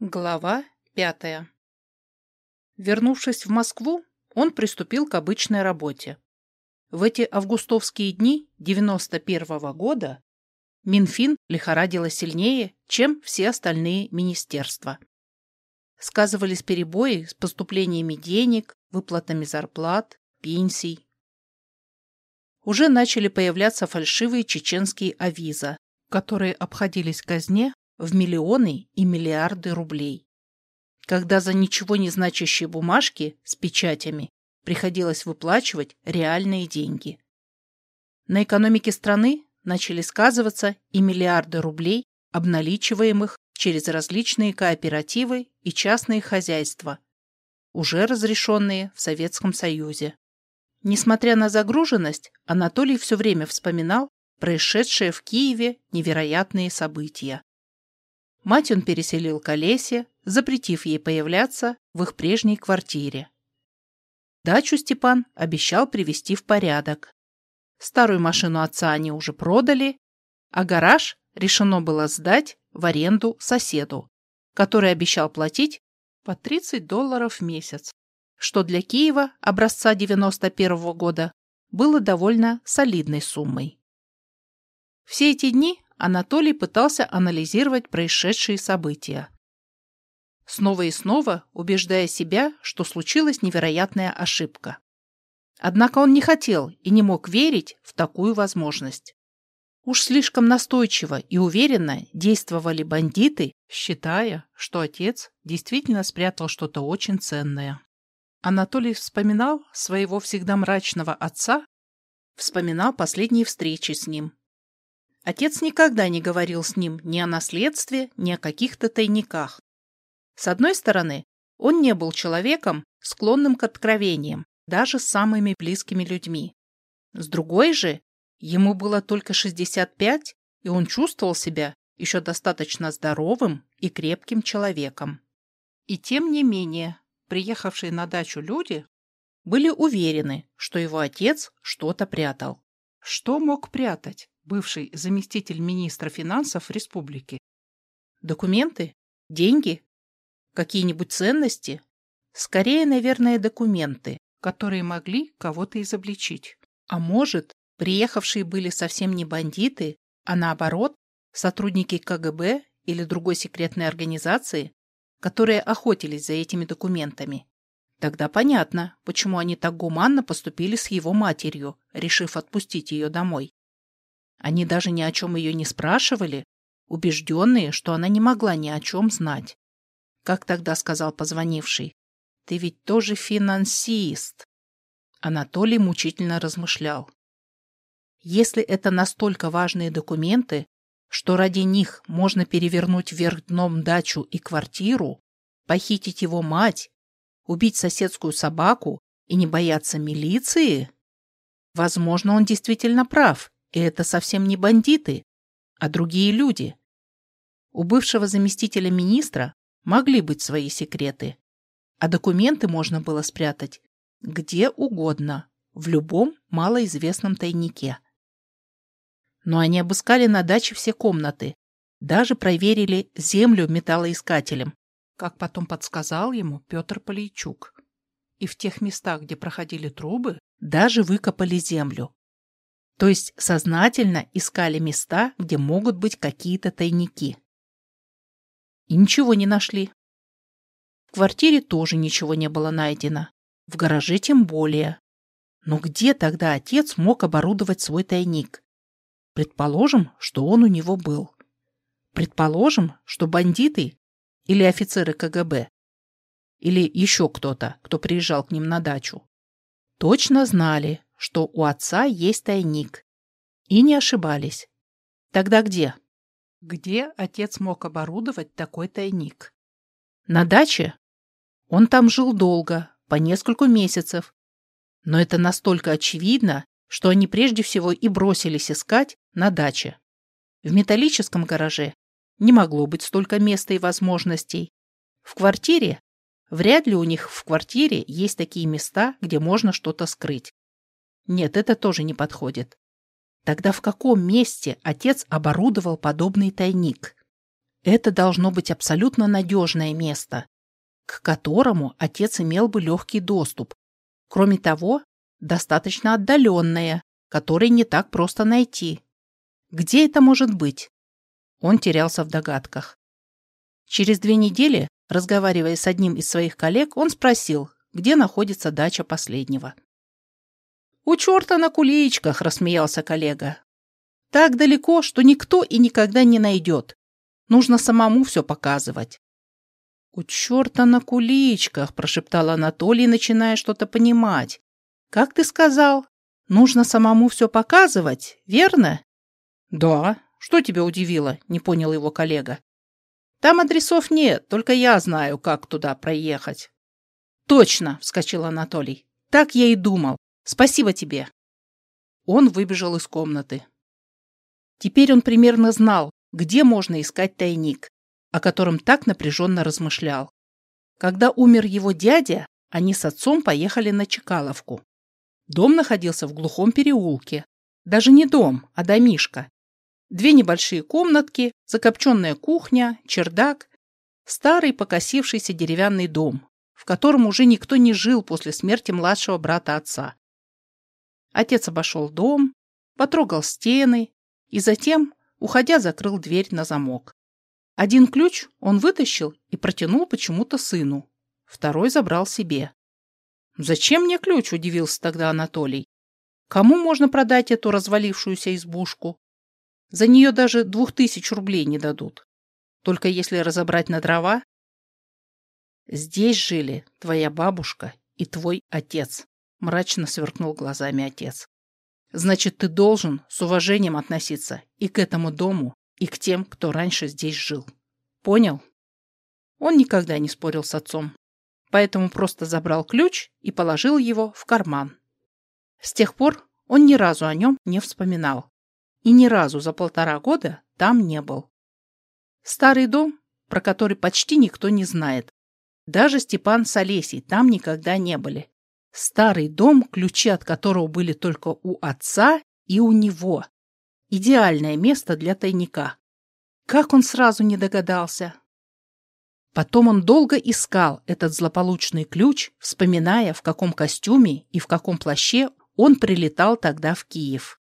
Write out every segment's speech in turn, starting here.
Глава пятая Вернувшись в Москву, он приступил к обычной работе. В эти августовские дни 91 -го года Минфин лихорадило сильнее, чем все остальные министерства. Сказывались перебои с поступлениями денег, выплатами зарплат, пенсий. Уже начали появляться фальшивые чеченские авиза, которые обходились казне в миллионы и миллиарды рублей. Когда за ничего не значащие бумажки с печатями приходилось выплачивать реальные деньги. На экономике страны начали сказываться и миллиарды рублей, обналичиваемых через различные кооперативы и частные хозяйства, уже разрешенные в Советском Союзе. Несмотря на загруженность, Анатолий все время вспоминал происшедшие в Киеве невероятные события. Мать он переселил к Олесе, запретив ей появляться в их прежней квартире. Дачу Степан обещал привести в порядок. Старую машину отца они уже продали, а гараж решено было сдать в аренду соседу, который обещал платить по 30 долларов в месяц, что для Киева образца 91 -го года было довольно солидной суммой. Все эти дни Анатолий пытался анализировать происшедшие события. Снова и снова убеждая себя, что случилась невероятная ошибка. Однако он не хотел и не мог верить в такую возможность. Уж слишком настойчиво и уверенно действовали бандиты, считая, что отец действительно спрятал что-то очень ценное. Анатолий вспоминал своего всегда мрачного отца, вспоминал последние встречи с ним, Отец никогда не говорил с ним ни о наследстве, ни о каких-то тайниках. С одной стороны, он не был человеком, склонным к откровениям, даже с самыми близкими людьми. С другой же, ему было только 65, и он чувствовал себя еще достаточно здоровым и крепким человеком. И тем не менее, приехавшие на дачу люди были уверены, что его отец что-то прятал. Что мог прятать? Бывший заместитель министра финансов республики. Документы? Деньги? Какие-нибудь ценности? Скорее, наверное, документы, которые могли кого-то изобличить. А может, приехавшие были совсем не бандиты, а наоборот, сотрудники КГБ или другой секретной организации, которые охотились за этими документами. Тогда понятно, почему они так гуманно поступили с его матерью, решив отпустить ее домой. Они даже ни о чем ее не спрашивали, убежденные, что она не могла ни о чем знать. Как тогда сказал позвонивший, «Ты ведь тоже финансист». Анатолий мучительно размышлял. Если это настолько важные документы, что ради них можно перевернуть вверх дном дачу и квартиру, похитить его мать, убить соседскую собаку и не бояться милиции, возможно, он действительно прав, и это совсем не бандиты, а другие люди. У бывшего заместителя министра могли быть свои секреты, а документы можно было спрятать где угодно, в любом малоизвестном тайнике. Но они обыскали на даче все комнаты, даже проверили землю металлоискателем, как потом подсказал ему Петр Полейчук. И в тех местах, где проходили трубы, даже выкопали землю. То есть сознательно искали места, где могут быть какие-то тайники. И ничего не нашли. В квартире тоже ничего не было найдено. В гараже тем более. Но где тогда отец мог оборудовать свой тайник? Предположим, что он у него был. Предположим, что бандиты или офицеры КГБ или еще кто-то, кто приезжал к ним на дачу, точно знали, что у отца есть тайник. И не ошибались. Тогда где? Где отец мог оборудовать такой тайник? На даче? Он там жил долго, по нескольку месяцев. Но это настолько очевидно, что они прежде всего и бросились искать на даче. В металлическом гараже не могло быть столько места и возможностей. В квартире? Вряд ли у них в квартире есть такие места, где можно что-то скрыть. Нет, это тоже не подходит. Тогда в каком месте отец оборудовал подобный тайник? Это должно быть абсолютно надежное место, к которому отец имел бы легкий доступ. Кроме того, достаточно отдаленное, которое не так просто найти. Где это может быть? Он терялся в догадках. Через две недели, разговаривая с одним из своих коллег, он спросил, где находится дача последнего. «У черта на куличках», — рассмеялся коллега. «Так далеко, что никто и никогда не найдет. Нужно самому все показывать». «У черта на куличках», — прошептал Анатолий, начиная что-то понимать. «Как ты сказал? Нужно самому все показывать, верно?» «Да. Что тебя удивило?» — не понял его коллега. «Там адресов нет, только я знаю, как туда проехать». «Точно!» — вскочил Анатолий. «Так я и думал. Спасибо тебе!» Он выбежал из комнаты. Теперь он примерно знал, где можно искать тайник, о котором так напряженно размышлял. Когда умер его дядя, они с отцом поехали на Чекаловку. Дом находился в глухом переулке. Даже не дом, а домишка. Две небольшие комнатки, закопченная кухня, чердак, старый покосившийся деревянный дом, в котором уже никто не жил после смерти младшего брата отца. Отец обошел дом, потрогал стены и затем, уходя, закрыл дверь на замок. Один ключ он вытащил и протянул почему-то сыну, второй забрал себе. «Зачем мне ключ?» – удивился тогда Анатолий. «Кому можно продать эту развалившуюся избушку? За нее даже двух тысяч рублей не дадут. Только если разобрать на дрова. Здесь жили твоя бабушка и твой отец», – мрачно сверкнул глазами отец. «Значит, ты должен с уважением относиться и к этому дому, и к тем, кто раньше здесь жил. Понял?» Он никогда не спорил с отцом поэтому просто забрал ключ и положил его в карман. С тех пор он ни разу о нем не вспоминал и ни разу за полтора года там не был. Старый дом, про который почти никто не знает. Даже Степан с Олесей там никогда не были. Старый дом, ключи от которого были только у отца и у него. Идеальное место для тайника. Как он сразу не догадался? Потом он долго искал этот злополучный ключ, вспоминая, в каком костюме и в каком плаще он прилетал тогда в Киев.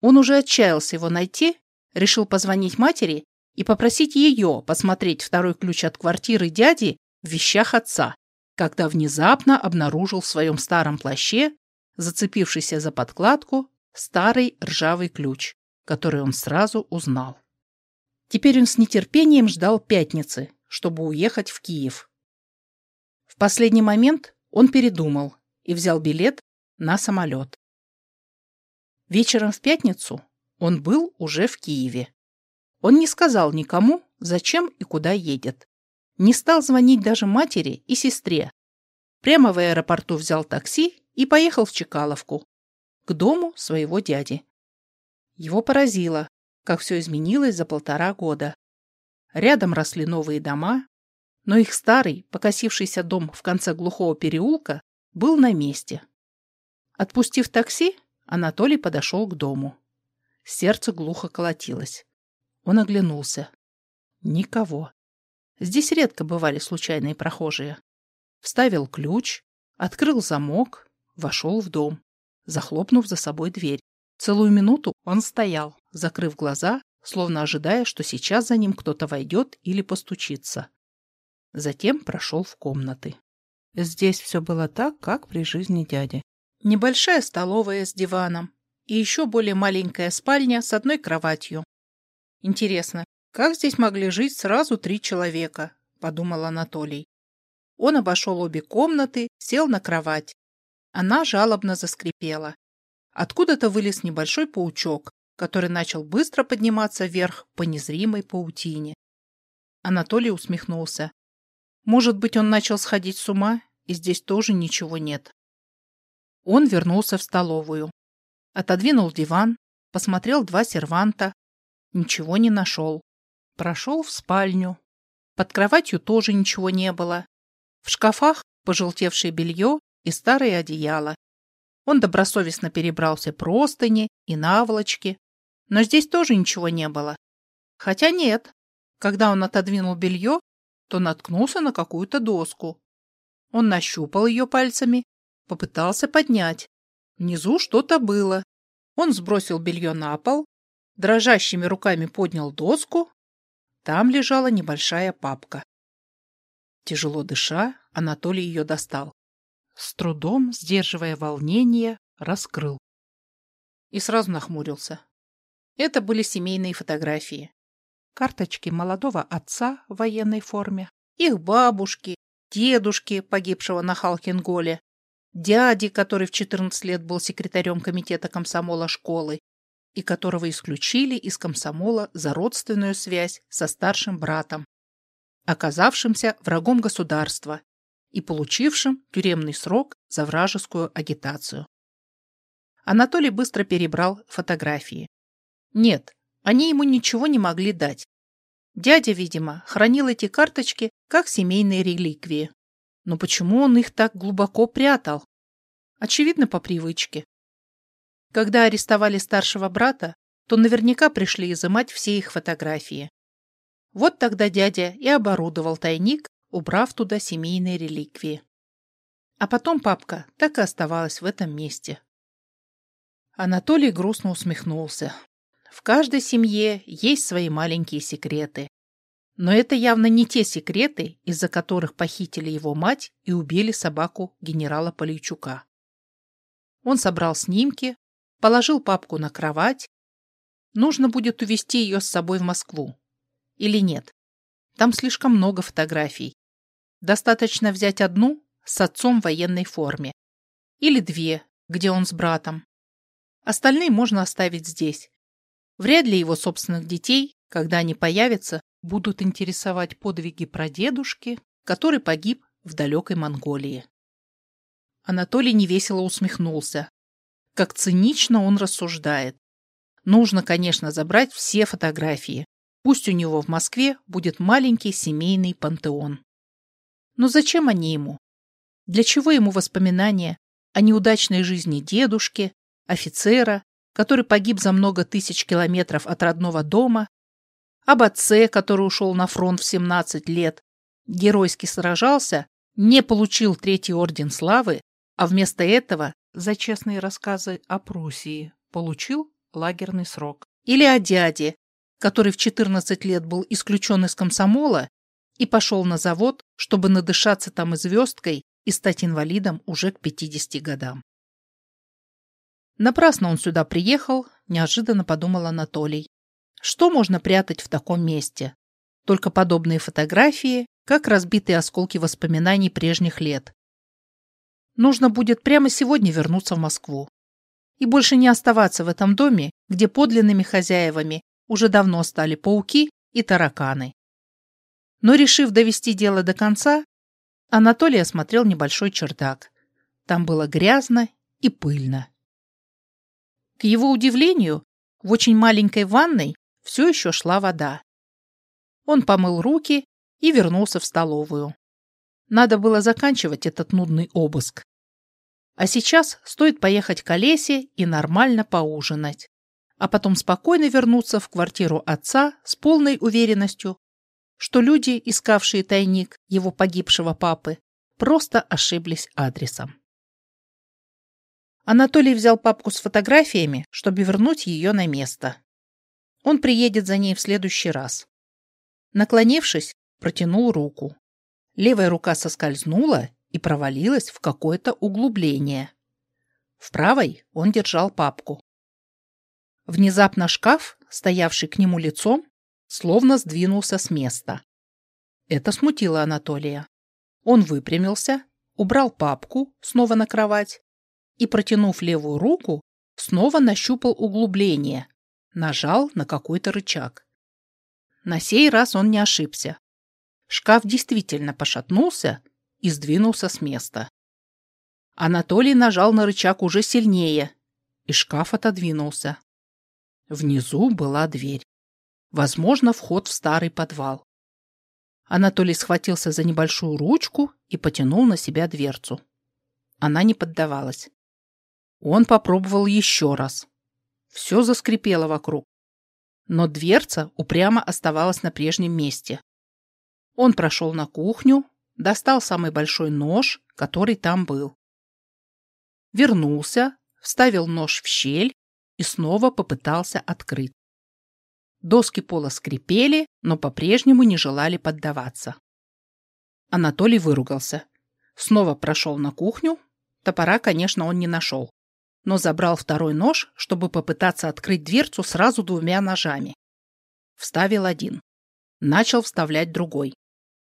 Он уже отчаялся его найти, решил позвонить матери и попросить ее посмотреть второй ключ от квартиры дяди в вещах отца, когда внезапно обнаружил в своем старом плаще, зацепившийся за подкладку, старый ржавый ключ, который он сразу узнал. Теперь он с нетерпением ждал пятницы, чтобы уехать в Киев. В последний момент он передумал и взял билет на самолет. Вечером в пятницу он был уже в Киеве. Он не сказал никому, зачем и куда едет. Не стал звонить даже матери и сестре. Прямо в аэропорту взял такси и поехал в Чекаловку, к дому своего дяди. Его поразило, как все изменилось за полтора года. Рядом росли новые дома, но их старый, покосившийся дом в конце глухого переулка был на месте. Отпустив такси, Анатолий подошел к дому. Сердце глухо колотилось. Он оглянулся. Никого. Здесь редко бывали случайные прохожие. Вставил ключ, открыл замок, вошел в дом, захлопнув за собой дверь. Целую минуту он стоял, закрыв глаза словно ожидая, что сейчас за ним кто-то войдет или постучится. Затем прошел в комнаты. Здесь все было так, как при жизни дяди. Небольшая столовая с диваном и еще более маленькая спальня с одной кроватью. Интересно, как здесь могли жить сразу три человека, подумал Анатолий. Он обошел обе комнаты, сел на кровать. Она жалобно заскрипела. Откуда-то вылез небольшой паучок, который начал быстро подниматься вверх по незримой паутине. Анатолий усмехнулся. Может быть, он начал сходить с ума, и здесь тоже ничего нет. Он вернулся в столовую. Отодвинул диван, посмотрел два серванта. Ничего не нашел. Прошел в спальню. Под кроватью тоже ничего не было. В шкафах пожелтевшее белье и старые одеяла. Он добросовестно перебрал все простыни и наволочки, но здесь тоже ничего не было. Хотя нет, Когда он отодвинул белье, то наткнулся на какую-то доску. Он нащупал ее пальцами, попытался поднять. Внизу что-то было. Он сбросил белье на пол, дрожащими руками поднял доску. Там лежала небольшая папка. Тяжело дыша, Анатолий ее достал. С трудом, сдерживая волнение, раскрыл. И сразу нахмурился. Это были семейные фотографии. Карточки молодого отца в военной форме, их бабушки, дедушки, погибшего на Халкинголе, дяди, который в 14 лет был секретарем комитета комсомола школы и которого исключили из комсомола за родственную связь со старшим братом, оказавшимся врагом государства и получившим тюремный срок за вражескую агитацию. Анатолий быстро перебрал фотографии. Нет, они ему ничего не могли дать. Дядя, видимо, хранил эти карточки как семейные реликвии. Но почему он их так глубоко прятал? Очевидно, по привычке. Когда арестовали старшего брата, то наверняка пришли изымать все их фотографии. Вот тогда дядя и оборудовал тайник, убрав туда семейные реликвии. А потом папка так и оставалась в этом месте. Анатолий грустно усмехнулся. В каждой семье есть свои маленькие секреты. Но это явно не те секреты, из-за которых похитили его мать и убили собаку генерала Полейчука. Он собрал снимки, положил папку на кровать. Нужно будет увезти ее с собой в Москву. Или нет? Там слишком много фотографий. Достаточно взять одну с отцом в военной форме. Или две, где он с братом. Остальные можно оставить здесь. Вряд ли его собственных детей, когда они появятся, будут интересовать подвиги прадедушки, который погиб в далекой Монголии. Анатолий невесело усмехнулся. Как цинично он рассуждает. Нужно, конечно, забрать все фотографии. Пусть у него в Москве будет маленький семейный пантеон. Но зачем они ему? Для чего ему воспоминания о неудачной жизни дедушки, офицера, который погиб за много тысяч километров от родного дома, об отце, который ушел на фронт в 17 лет, геройски сражался, не получил третий орден славы, а вместо этого за честные рассказы о Пруссии получил лагерный срок. Или о дяде, который в 14 лет был исключен из комсомола и пошел на завод, чтобы надышаться там и звездкой и стать инвалидом уже к 50 годам. Напрасно он сюда приехал, неожиданно подумал Анатолий. Что можно прятать в таком месте? Только подобные фотографии, как разбитые осколки воспоминаний прежних лет. Нужно будет прямо сегодня вернуться в Москву. И больше не оставаться в этом доме, где подлинными хозяевами уже давно стали пауки и тараканы. Но, решив довести дело до конца, Анатолий осмотрел небольшой чердак. Там было грязно и пыльно. К его удивлению, в очень маленькой ванной все еще шла вода. Он помыл руки и вернулся в столовую. Надо было заканчивать этот нудный обыск. А сейчас стоит поехать к Олесе и нормально поужинать, а потом спокойно вернуться в квартиру отца с полной уверенностью, что люди, искавшие тайник его погибшего папы, просто ошиблись адресом. Анатолий взял папку с фотографиями, чтобы вернуть ее на место. Он приедет за ней в следующий раз. Наклонившись, протянул руку. Левая рука соскользнула и провалилась в какое-то углубление. В правой он держал папку. Внезапно шкаф, стоявший к нему лицом, словно сдвинулся с места. Это смутило Анатолия. Он выпрямился, убрал папку снова на кровать и, протянув левую руку, снова нащупал углубление, нажал на какой-то рычаг. На сей раз он не ошибся. Шкаф действительно пошатнулся и сдвинулся с места. Анатолий нажал на рычаг уже сильнее, и шкаф отодвинулся. Внизу была дверь. Возможно, вход в старый подвал. Анатолий схватился за небольшую ручку и потянул на себя дверцу. Она не поддавалась. Он попробовал еще раз. Все заскрипело вокруг. но дверца упрямо оставалась на прежнем месте. Он прошел на кухню, достал самый большой нож, который там был. Вернулся, вставил нож в щель и снова попытался открыть. Доски пола скрипели, но по-прежнему не желали поддаваться. Анатолий выругался. Снова прошел на кухню. Топора, конечно, он не нашел. Но забрал второй нож, чтобы попытаться открыть дверцу сразу двумя ножами. Вставил один. Начал вставлять другой.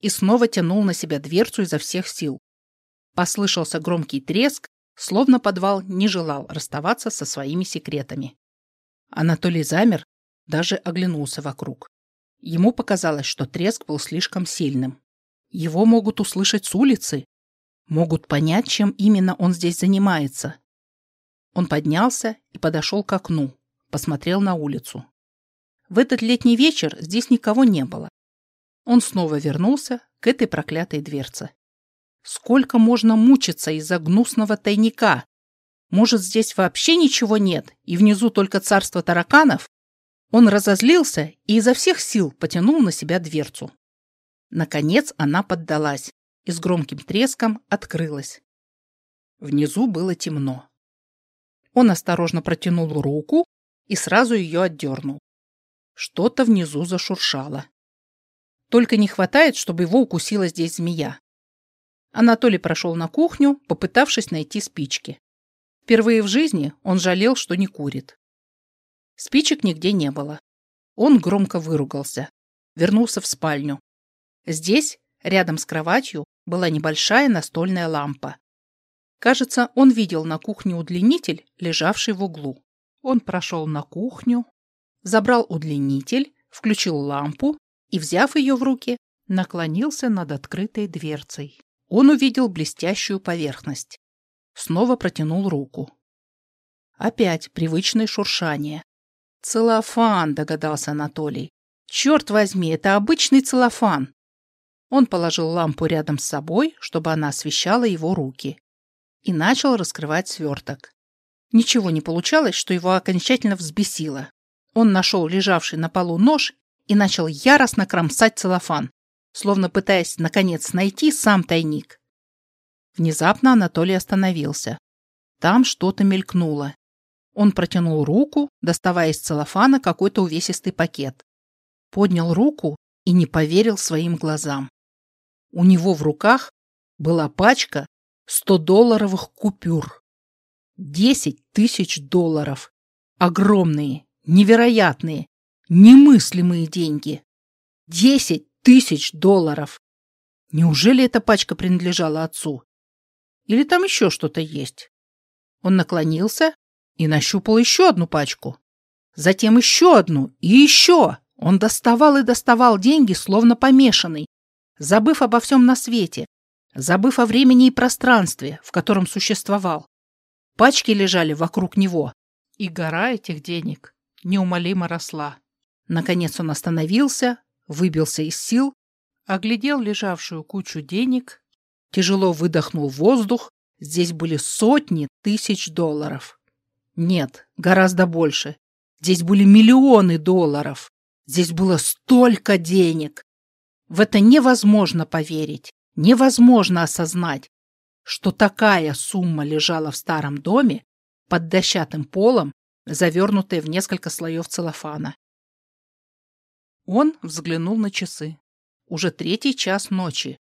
И снова тянул на себя дверцу изо всех сил. Послышался громкий треск, словно подвал не желал расставаться со своими секретами. Анатолий замер, даже оглянулся вокруг. Ему показалось, что треск был слишком сильным. Его могут услышать с улицы, могут понять, чем именно он здесь занимается. Он поднялся и подошел к окну, посмотрел на улицу. В этот летний вечер здесь никого не было. Он снова вернулся к этой проклятой дверце. Сколько можно мучиться из-за гнусного тайника? Может, здесь вообще ничего нет, и внизу только царство тараканов? Он разозлился и изо всех сил потянул на себя дверцу. Наконец она поддалась и с громким треском открылась. Внизу было темно. Он осторожно протянул руку и сразу ее отдернул. Что-то внизу зашуршало. Только не хватает, чтобы его укусила здесь змея. Анатолий прошел на кухню, попытавшись найти спички. Впервые в жизни он жалел, что не курит. Спичек нигде не было. Он громко выругался. Вернулся в спальню. Здесь, рядом с кроватью, была небольшая настольная лампа. Кажется, он видел на кухне удлинитель, лежавший в углу. Он прошел на кухню, забрал удлинитель, включил лампу и, взяв ее в руки, наклонился над открытой дверцей. Он увидел блестящую поверхность. Снова протянул руку. Опять привычное шуршание. «Целлофан», — догадался Анатолий. «Черт возьми, это обычный целлофан». Он положил лампу рядом с собой, чтобы она освещала его руки, и начал раскрывать сверток. Ничего не получалось, что его окончательно взбесило. Он нашел лежавший на полу нож и начал яростно кромсать целлофан словно пытаясь, наконец, найти сам тайник. Внезапно Анатолий остановился. Там что-то мелькнуло. Он протянул руку, доставая из целлофана какой-то увесистый пакет. Поднял руку и не поверил своим глазам. У него в руках была пачка 100-долларовых купюр. 10 тысяч долларов. Огромные, невероятные, немыслимые деньги. 10 тысяч долларов. Неужели эта пачка принадлежала отцу? Или там еще что-то есть? Он наклонился и нащупал еще одну пачку. Затем еще одну и еще. Он доставал и доставал деньги, словно помешанный, забыв обо всем на свете, забыв о времени и пространстве, в котором существовал. Пачки лежали вокруг него, и гора этих денег неумолимо росла. Наконец он остановился, выбился из сил, оглядел лежавшую кучу денег, тяжело выдохнул воздух. Здесь были сотни тысяч долларов. Нет, гораздо больше. Здесь были миллионы долларов. Здесь было столько денег. В это невозможно поверить, невозможно осознать, что такая сумма лежала в старом доме под дощатым полом, завернутая в несколько слоев целлофана. Он взглянул на часы. Уже третий час ночи.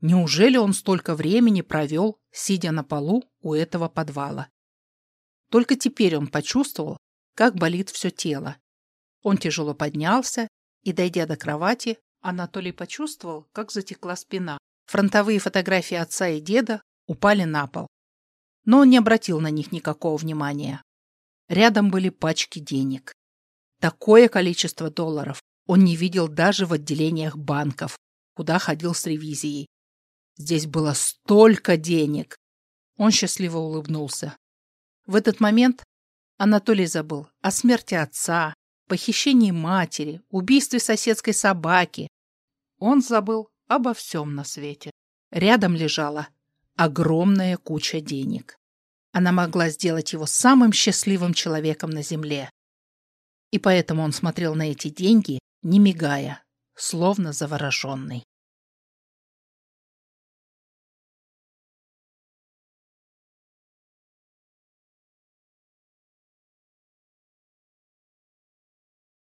Неужели он столько времени провел, сидя на полу у этого подвала? Только теперь он почувствовал, как болит все тело. Он тяжело поднялся и, дойдя до кровати, Анатолий почувствовал, как затекла спина. Фронтовые фотографии отца и деда упали на пол. Но он не обратил на них никакого внимания. Рядом были пачки денег. Такое количество долларов он не видел даже в отделениях банков, куда ходил с ревизией. Здесь было столько денег. Он счастливо улыбнулся. В этот момент Анатолий забыл о смерти отца, похищении матери, убийстве соседской собаки. Он забыл обо всем на свете. Рядом лежала огромная куча денег. Она могла сделать его самым счастливым человеком на земле. И поэтому он смотрел на эти деньги, не мигая, словно завороженный.